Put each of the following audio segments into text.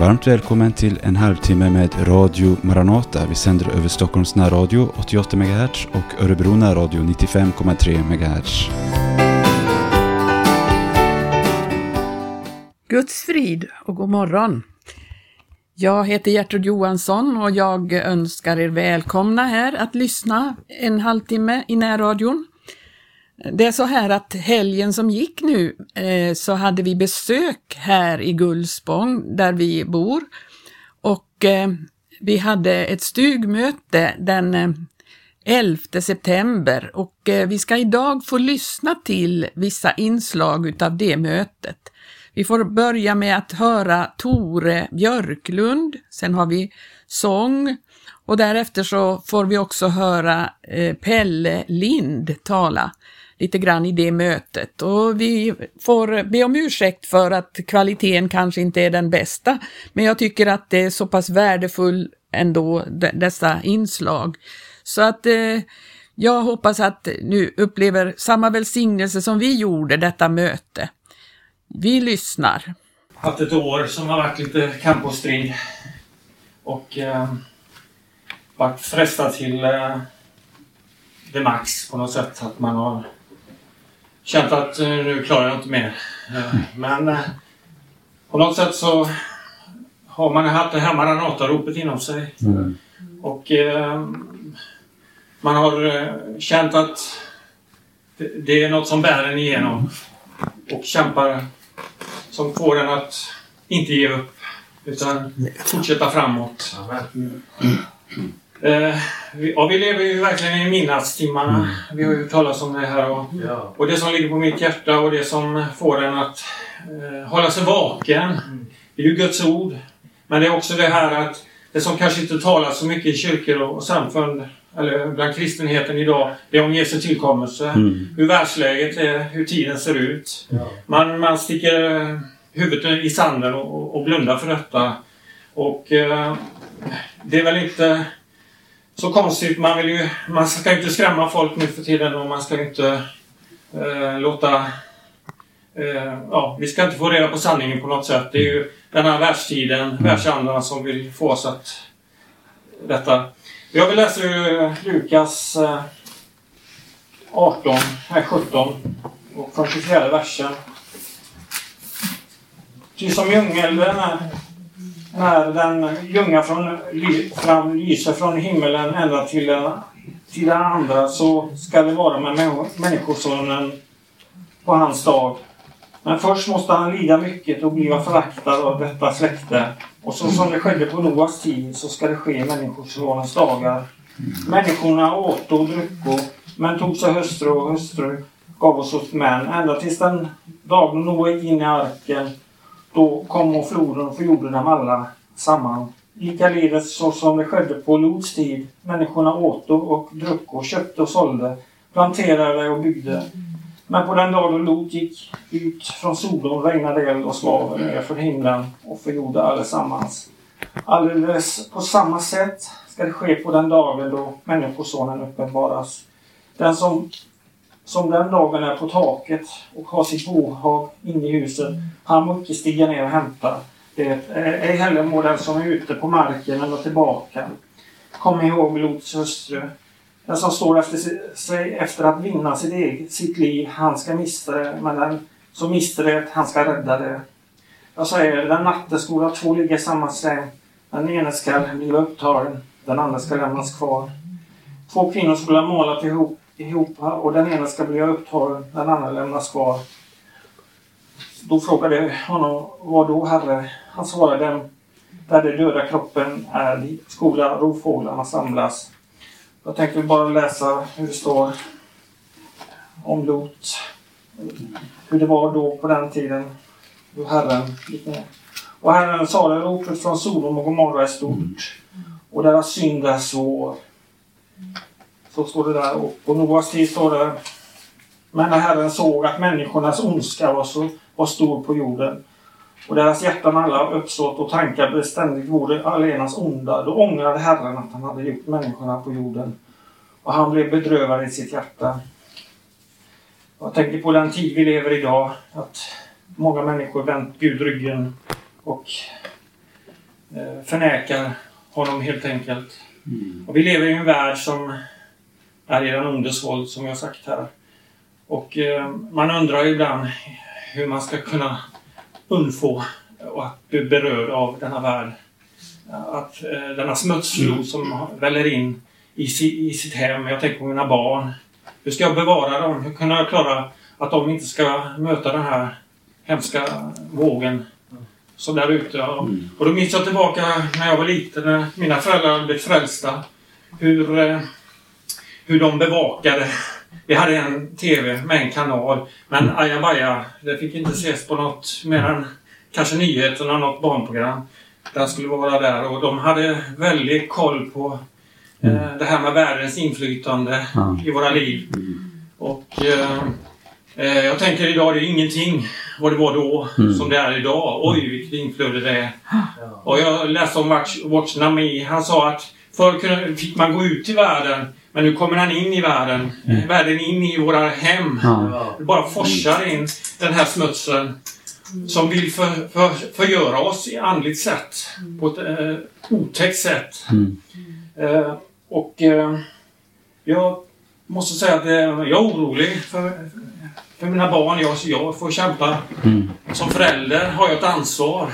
Varmt välkommen till en halvtimme med Radio Maranata. Vi sänder över Stockholms närradio 88 MHz och Örebro närradio 95,3 MHz. Guds frid och god morgon. Jag heter Gertrud Johansson och jag önskar er välkomna här att lyssna en halvtimme i närradion. Det är så här att helgen som gick nu eh, så hade vi besök här i Gullspång där vi bor. Och eh, vi hade ett stugmöte den eh, 11 september. Och eh, vi ska idag få lyssna till vissa inslag utav det mötet. Vi får börja med att höra Tore Björklund, sen har vi sång och därefter så får vi också höra eh, Pelle Lind tala lite grann i det mötet och vi får be om ursäkt för att kvaliteten kanske inte är den bästa, men jag tycker att det är så pass värdefull ändå, dessa inslag. Så att eh, jag hoppas att nu upplever samma välsignelse som vi gjorde detta möte. Vi lyssnar. Haft ett år som har varit lite kamp och strid. Och eh, varit frestad till eh, det max på något sätt. Att man har känt att eh, nu klarar jag inte mer. Eh, men eh, på något sätt så har man haft det här Maranata-ropet inom sig. Mm. Och eh, man har eh, känt att det, det är något som bär en igenom. Och kämpar som får en att inte ge upp utan fortsätta framåt. Eh, vi, ja, vi lever ju verkligen i midnattstimmarna. Mm. Vi har ju talas om det här. Och, ja. och det som ligger på mitt hjärta och det som får en att eh, hålla sig vaken. Mm. Det är ju Guds ord. Men det är också det här att det som kanske inte talas så mycket i kyrkor och samfund eller bland kristenheten idag, det är om Jesu tillkommelse. Mm. Hur världsläget är, hur tiden ser ut. Ja. Man, man sticker huvudet i sanden och, och blundar för detta. Och eh, det är väl inte så konstigt. Man, vill ju, man ska inte skrämma folk nu för tiden och man ska inte eh, låta... Eh, ja, vi ska inte få reda på sanningen på något sätt. Det är ju den här världstiden, mm. världsandarna som vill få oss att... Detta. Jag vill läsa ur Lukas eh, 18, här 17 och från 24 versen. Ty som ljungelden när den ljunga från, fram lyser från himmelen ända till den, till den andra så ska det vara med Människosonen på hans dag. Men först måste han lida mycket och bliva föraktad av detta släkte. Och så som det skedde på Noas tid så ska det ske i Människosonens dagar. Människorna åt och drucko, men tog sig hustru och hustru gav oss åt män, ända tills den dag Noa gick in i arken då kom floden och förgjorde dem alla samman. Likaledes så som det skedde på Lots tid. Människorna åt och druck och köpte och sålde, planterade och byggde. Men på den dagen Lot gick ut från Sodom regnade eld och svavel ner från himlen och förgjorde allesammans. Alldeles på samma sätt ska det ske på den dagen då Människosonen uppenbaras. Den som som den dagen är på taket och har sitt bohag inne i huset, han må inte stiga ner och hämta det. Ej heller må den som är ute på marken eller tillbaka. Kom ihåg Lots hustru. Den som står efter sig efter att vinna sitt, eget, sitt liv, han ska mista det. Men den som mister det, han ska rädda det. Jag säger, den natten skola två ligga i samma säng. Den ene ska bli upptagen, den andra ska lämnas kvar. Två kvinnor skulle ha målat ihop ihop och den ena ska bli upptagen, den andra lämnas kvar. Då frågade jag honom, vad då Herre? Han svarade, där den döda kroppen är, skola rovfåglarna samlas. Jag tänkte bara läsa hur det står om Lot. Hur det var då på den tiden. Hur Herren gick ner. Och Herren sade, ropet från Sodom och Gomorra är stort. Och deras synd är svår. Så står det där. Och på Noas tid står det Men när Herren såg att människornas ondska var, så, var stor på jorden och deras hjärtan alla uppsåt och tankar beständigt vore allenast onda. Då ångrade Herren att han hade gjort människorna på jorden. Och han blev bedrövad i sitt hjärta. Jag tänker på den tid vi lever idag. Att många människor vänt Gud ryggen och eh, förnekar honom helt enkelt. Och vi lever i en värld som är ondes våld, som jag sagt här. Och eh, man undrar ibland hur man ska kunna undfå och att bli berörd av denna värld. Att eh, denna smutsflod som väller in i, si, i sitt hem. Jag tänker på mina barn. Hur ska jag bevara dem? Hur kan jag klara att de inte ska möta den här hemska vågen som där ute. Mm. Och då minns jag tillbaka när jag var liten, när mina föräldrar blev frälsta. Hur, eh, hur de bevakade. Vi hade en TV med en kanal. Men mm. ajabaja, det fick inte ses på något mer än kanske nyheterna, något barnprogram. Den skulle vara där och de hade väldigt koll på eh, mm. det här med världens inflytande mm. i våra liv. Och eh, Eh, jag tänker idag, det är ingenting vad det var då mm. som det är idag. Oj, vilket inflöde det är. Och jag läste om Watch, Watch Nami. Han sa att förr fick man gå ut i världen men nu kommer han in i världen. Mm. Världen in i våra hem. Ja. Det bara forsar in den här smutsen som vill för, för, förgöra oss i andligt sätt. På ett eh, otäckt sätt. Mm. Eh, och eh, jag måste säga att eh, jag är orolig för, för mina barn. Jag, jag får kämpa. Mm. Som förälder har jag ett ansvar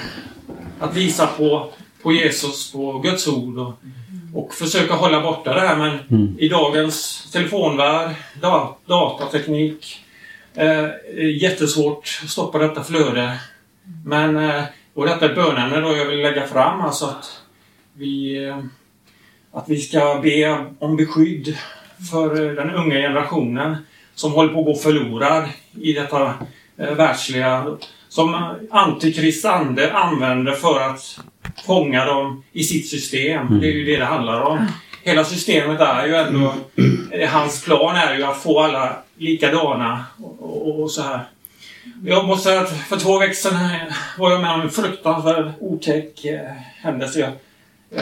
att visa på, på Jesus, på Guds ord och, och försöka hålla borta det här. Men mm. i dagens telefonvärld, dat datateknik, eh, jättesvårt att stoppa detta flöde. Men, eh, och detta är bönämne då jag vill lägga fram, alltså att vi, eh, att vi ska be om beskydd för den unga generationen som håller på att gå förlorad i detta eh, världsliga som Antikrist ande använder för att fånga dem i sitt system. Mm. Det är ju det det handlar om. Hela systemet är ju ändå... Mm. Hans plan är ju att få alla likadana och, och, och så här. Jag måste säga att för två veckor sedan var jag med om en fruktansvärd otäck eh, händelse. Jag,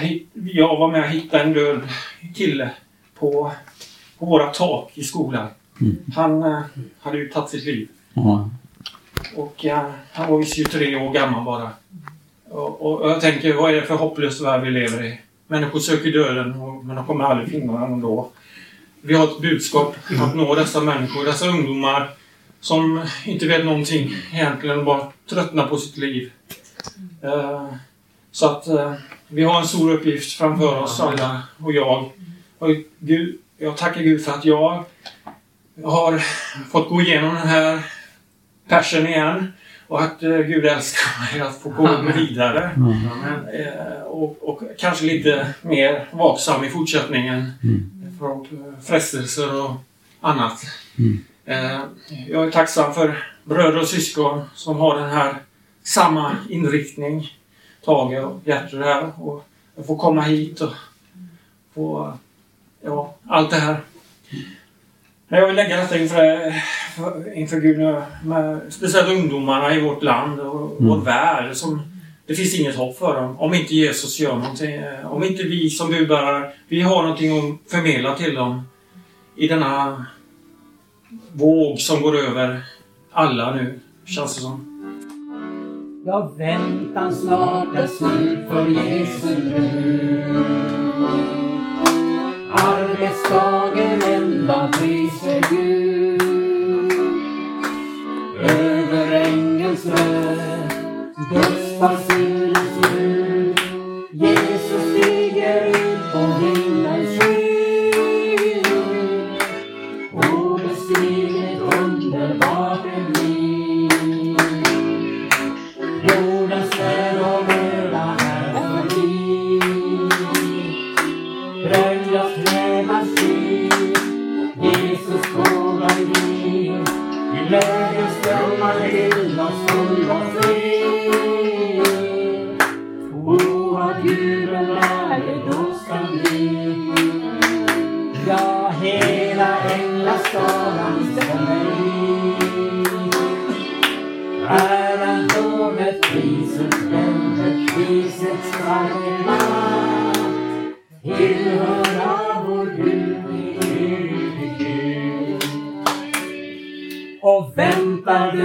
jag, jag var med och hittade en död kille på, på våra tak i skolan. Mm. Han eh, hade ju tagit sitt liv. Mm. Och eh, han var ju 23 år gammal bara. Och, och, jag tänker, vad är det för hopplös värld vi lever i? Människor söker döden, och, men de kommer aldrig finna den ändå. Vi har ett budskap att nå dessa människor, dessa ungdomar som inte vet någonting egentligen, bara tröttnar på sitt liv. Uh, så att uh, vi har en stor uppgift framför oss alla och jag. Och Gud, jag tackar Gud för att jag jag har fått gå igenom den här persen igen och att eh, Gud älskar mig att få gå vidare. Mm. Eh, och, och, kanske lite mer vaksam i fortsättningen mm. för frestelser och annat. Mm. Eh, jag är tacksam för bröder och syskon som har den här samma inriktning. Tage och Gertrud här. Och jag får komma hit och få ja, allt det här. Men jag vill lägga detta inför, inför Gud nu, med speciellt ungdomarna i vårt land och mm. vår värld. Som, det finns inget hopp för dem om inte Jesus gör någonting. Om inte vi som budbärare, vi har någonting att förmedla till dem i denna våg som går över alla nu, känns det som. Jag väntar snart är slut för Jesu brud Arbetsdagen ända priser Gud. Över ängens röst, Guds väntar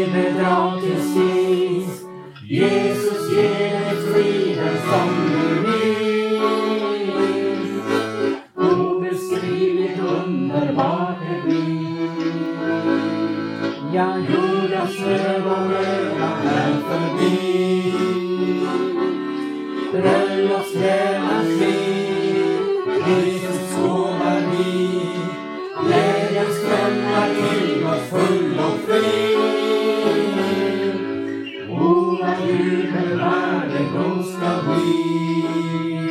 dig bedra till sist. Jesus ger dig friden som du världen då ska bli.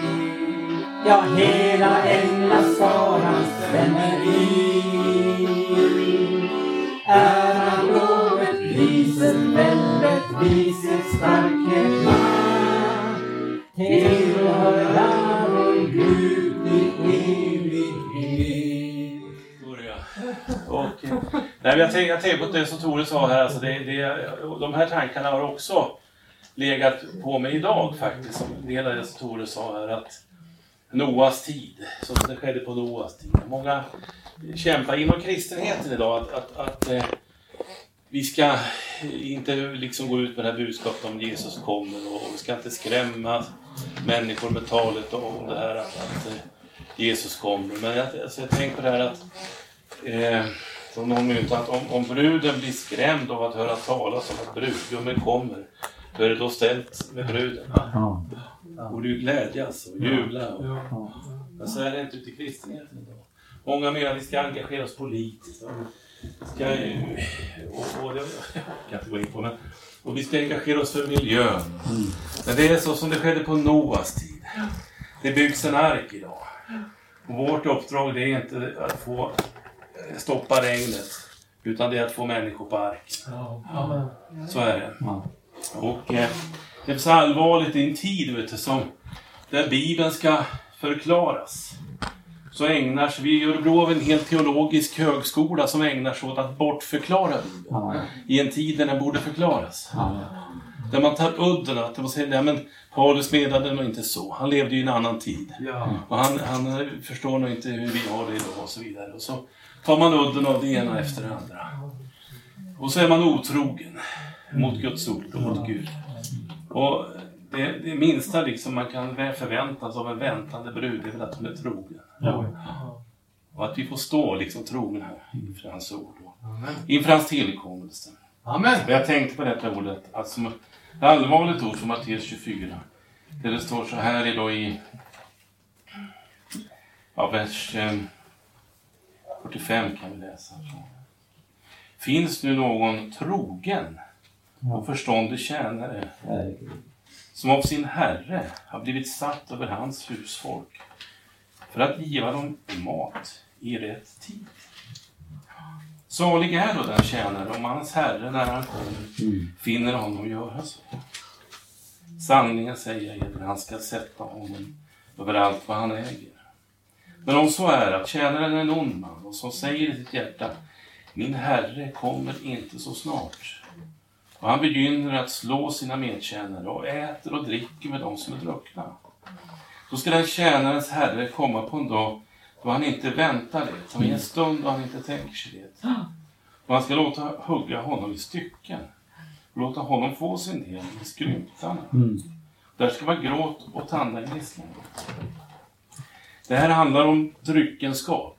Ja, hela änglaskaran stämmer in. Äran, lovet, priset, väldet, viset, starkhet, makt tillhöra vår Gud i evighet. Börja. Eh, nej, jag, tänker, jag tänker på det som Tore sa här, alltså det, det, de här tankarna har också legat på mig idag faktiskt. Som en del av det som Tore sa här, att Noas tid, som det skedde på Noas tid. Många kämpar inom kristenheten idag att, att, att eh, vi ska inte liksom gå ut med det här budskapet om Jesus kommer och vi ska inte skrämma människor med talet om det här att, att eh, Jesus kommer. Men jag, alltså, jag tänker på det här att eh, som någon myntat, om, om bruden blir skrämd av att höra talas om att brudgummen kommer, hur är det då ställt med bruden? Borde ju glädjas och jubla. Och, Men så är det inte ute i kristenheten idag. Många menar att vi ska engagera oss politiskt. Och, ska, och, och det, jag kan inte gå in på men och vi ska engagera oss för miljön. Men det är så som det skedde på Noas tid. Det byggs en ark idag. Och vårt uppdrag det är inte att få stoppa regnet, utan det är att få människor på arken. Så är det. Och eh, det är så allvarligt i en tid vet du, som där Bibeln ska förklaras. Så ägnar sig, vi i Örebro har en helt teologisk högskola som ägnar sig åt att bortförklara Bibeln. I en tid när den borde förklaras. Där man tar udden att man säger, nej men Paulus menade nog inte så. Han levde ju i en annan tid. Och han, han förstår nog inte hur vi har det idag och så vidare. Och så tar man udden av det ena efter det andra. Och så är man otrogen. Mot Guds ord och mot Gud. Och det, det minsta liksom man kan förvänta sig av en väntande brud är väl att hon är trogen. Och att vi får stå liksom trogna inför hans ord och inför hans tillkommelse. Amen. Men jag tänkte på detta ordet, alltså ett allvarligt ord från Matteus 24. Där det står så här i då i ja, vers eh, 45 kan vi läsa. Finns nu någon trogen och förståndig tjänare som av sin herre har blivit satt över hans husfolk för att giva dem mat i rätt tid. Salig är då den tjänare om hans herre när han kommer finner honom göra så. Sanningen säger jag er, han ska sätta honom över allt vad han äger. Men om så är att tjänaren är en ond man och som säger i sitt hjärta min herre kommer inte så snart. Och han begynner att slå sina medtjänare och äter och dricker med dem som är druckna. Då ska den tjänarens herre komma på en dag då han inte väntar det, som i en stund då han inte tänker sig det. Och han ska låta hugga honom i stycken och låta honom få sin del i skrymtarna. Där ska vara gråt och tandagnisslan. Det här handlar om dryckenskap.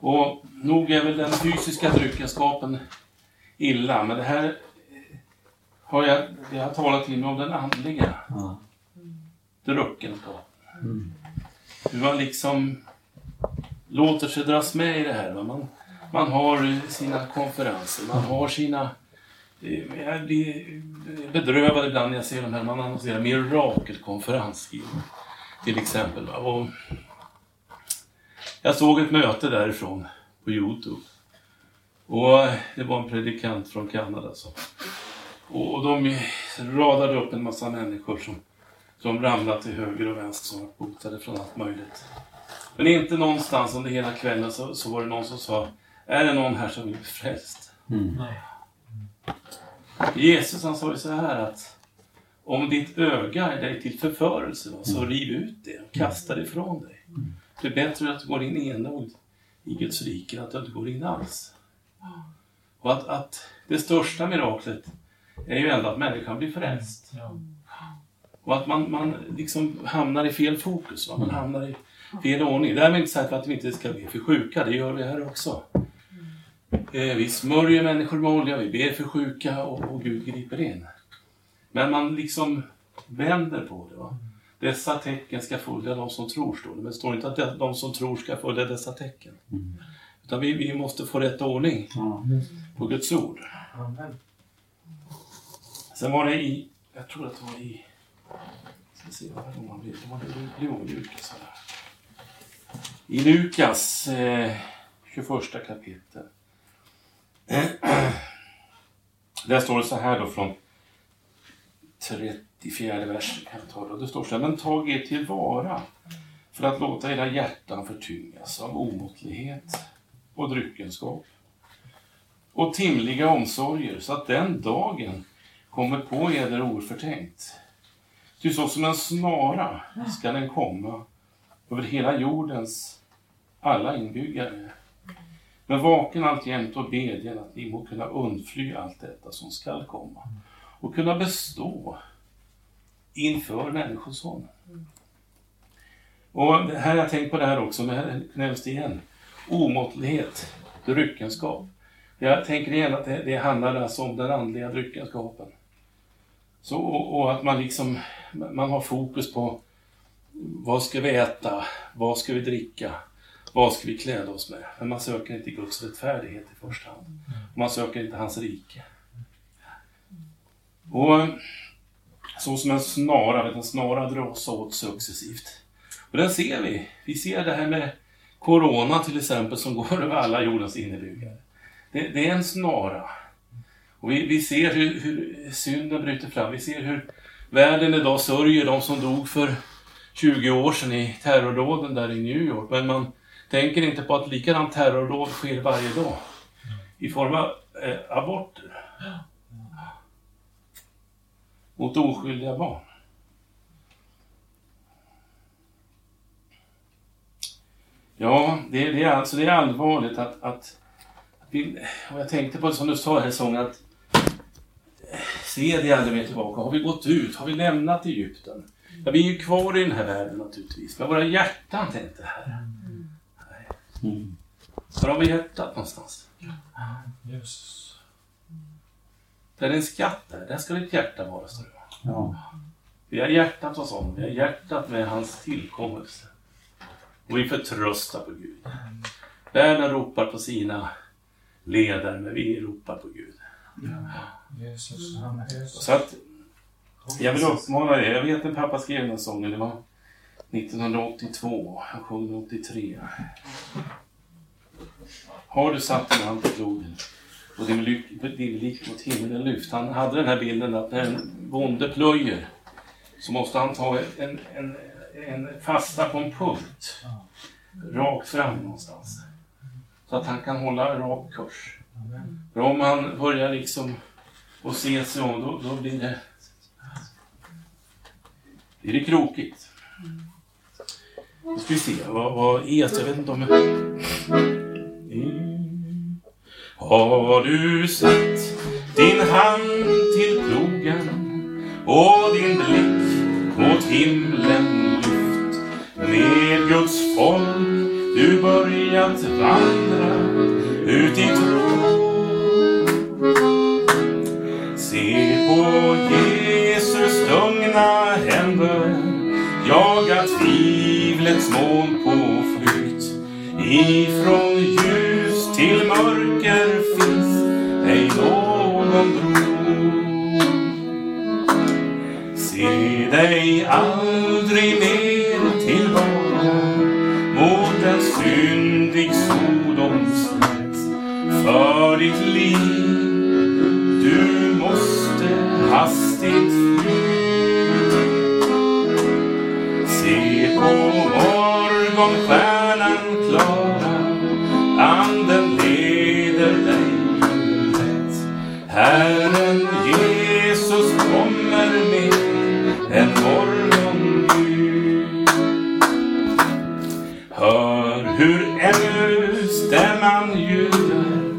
Och nog är väl den fysiska dryckenskapen illa, men det här har jag, jag har talat till mig om den andliga dryckenskapen. Hur man liksom låter sig dras med i det här. Man, man har sina konferenser, man har sina... eh, Jag blir bedrövad ibland när jag ser de här, man annonserar mirakelkonferens till exempel. Och jag såg ett möte därifrån på Youtube. Och det var en predikant från Kanada. Så. Och de radade upp en massa människor som, som ramlade till höger och vänster som var botade från allt möjligt. Men inte någonstans under hela kvällen så, så var det någon som sa Är det någon här som vill bli frälst? Jesus han sa ju så här att om ditt öga är dig till förförelse va, så riv ut det och kasta det ifrån dig. Det är bättre att du går in enad i Guds rike än att du inte går in alls. Och att, att det största miraklet är ju ändå att människan blir frälst. Och att man, man liksom hamnar i fel fokus, va? man hamnar i fel ordning. Därmed inte sagt att vi inte ska be för sjuka, det gör vi här också. Eh, vi smörjer människor med olja, vi ber för sjuka och, och Gud griper in. Men man liksom vänder på det. Va? Dessa tecken ska följa de som tror, står det. Men det står inte att de- de som tror ska följa dessa tecken. Utan vi, vi måste få rätt ordning på Guds ord. Amen. Sen var det i, jag tror att det var i, ska se vad det var, det var det Lukas. I Lukas eh, 21 kapitel. Där står det så här då från 34 versen kan jag ta då. Och Det står så här, men tag er tillvara för att låta era hjärtan förtyngas av omåttlighet och dryckenskap och timliga omsorger så att den dagen kommer på eder oförtänkt. Ty så som en snara ska den komma över hela jordens alla inbyggare. Men vaken alltjämt och bedjen att ni må kunna undfly allt detta som skall komma och kunna bestå inför Människosonen. Och här har jag tänkt på det här också, men här nämns det igen. Omåttlighet, dryckenskap. Jag tänker igen att det, det handlar alltså om den andliga dryckenskapen. Så, och, och att man liksom, man har fokus på vad ska vi äta, vad ska vi dricka, vad ska vi kläda oss med? Men man söker inte Guds rättfärdighet i första hand. Man söker inte hans rike. Och så som en snara, vet, en snara dras åt successivt. Och den ser vi. Vi ser det här med Corona till exempel som går över alla jordens innebyggare. Det, det är en snara. Och vi, vi ser hur, hur synden bryter fram. Vi ser hur världen idag sörjer de som dog för 20 år sedan i terrordåden där i New York. Men man tänker inte på att likadant terrordåd sker varje dag. I form av eh, aborter. Mot oskyldiga barn. Ja, det, det, är, alltså, det är allvarligt att, att, att vi, och jag tänkte på det som du sa här sången att se dig aldrig mer tillbaka. Har vi gått ut? Har vi lämnat Egypten? Ja, vi är ju kvar i den här världen naturligtvis, men våra hjärtan tänkte här. Nej. Var har vi hjärtat någonstans? Jesus. Där är en skatt där, där ska ditt hjärta vara, står det. Ja. Vi har hjärtat hos honom, vi har hjärtat med hans tillkommelse. Och vi förtröstar på Gud. Världen ropar på sina ledare, men vi ropar på Gud. Jesus. Amen. Jesus. Så att, jag vill uppmana er, jag vet när pappa skrev den här sången, det var 1982, han sjöng den 83. Har du satt din hand på plogen och din blick mot himlen lyft. Han hade den här bilden att när en bonde plöjer så måste han ta en, en, en fasta på en punkt. Rakt fram någonstans. Så att han kan hålla rak kurs. För om han börjar liksom och se sig om, då, då blir det blir det krokigt. Nu ska vi se, vad, vad är Jag vet inte om jag... Har du satt din hand till plogen och din blick mot himlen lyft med Guds folk? Du börjat vandra ut i tron. Tvivlets moln på flykt. Ifrån hur ännu stämman ljuder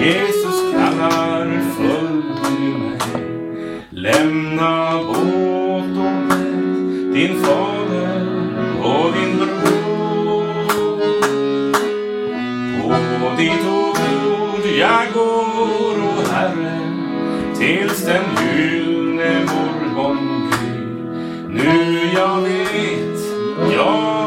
Jesus kallar följ mig. Lämna båt och med din fader och din bror. På ditt ord jag går, o Herre tills den gyllne morgon gryr Nu jag vet, jag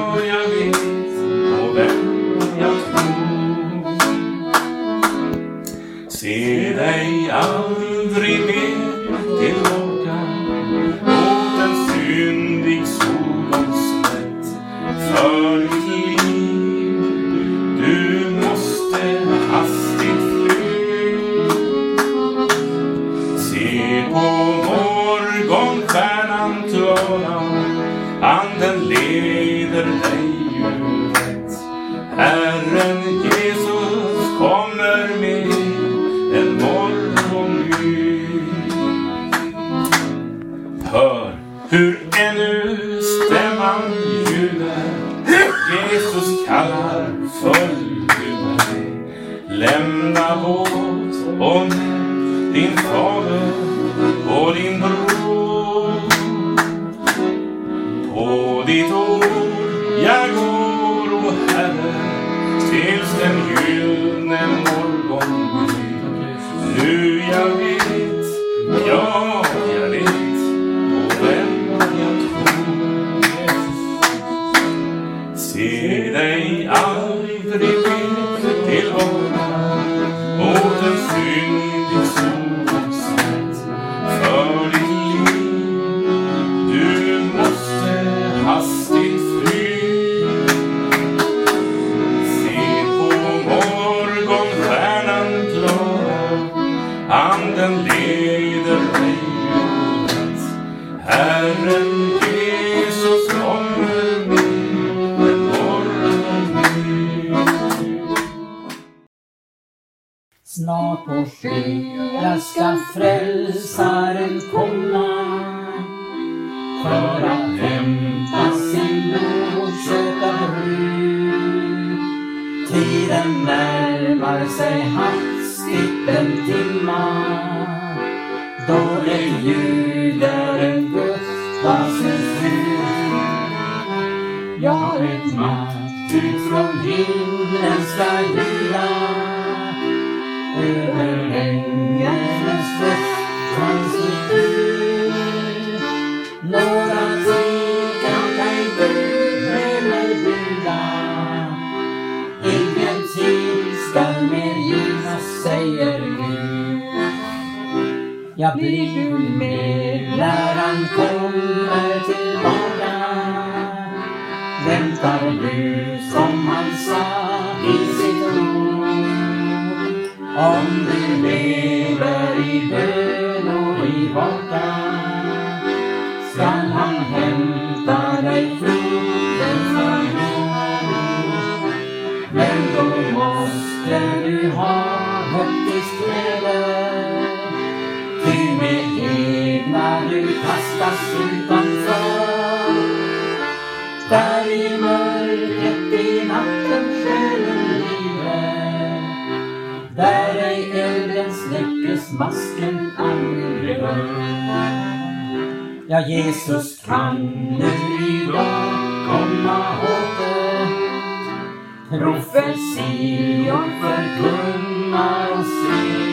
dig aldrig mer tillbaka mot en syndig Sodoms rätt för ditt liv. Du måste hastigt fly. Se på morgonstjärnan klara, mer tvekan kan Gud med mig bjuda. Ingenting skall mer givas, säger Gud. Jag blir du med när han kommer Väntar som han sa i sitt ord? Om du lever i bön och i vaka skall han hämta dig floden förnord. Men då måste du ha högtidskläder Ty med egna du kastas ut, masken aldrig rör. Ja, Jesus kan nu idag komma åter. Profetior förkunnar och se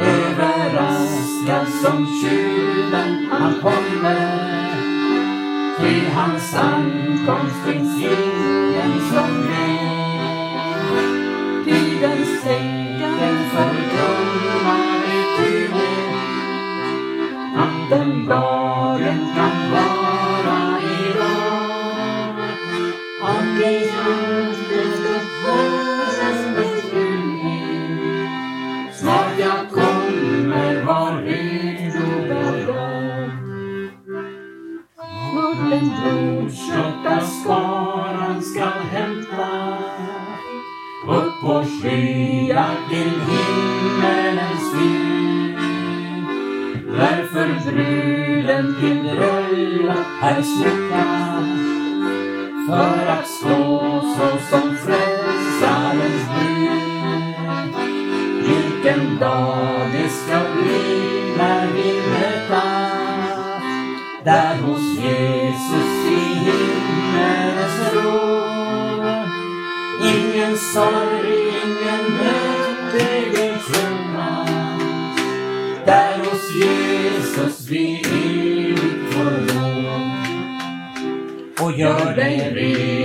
Överraskad som tjuven han kommer Till hans ankomst finns ingen som vet. Jesus vi evigt får. Och gör dig ren.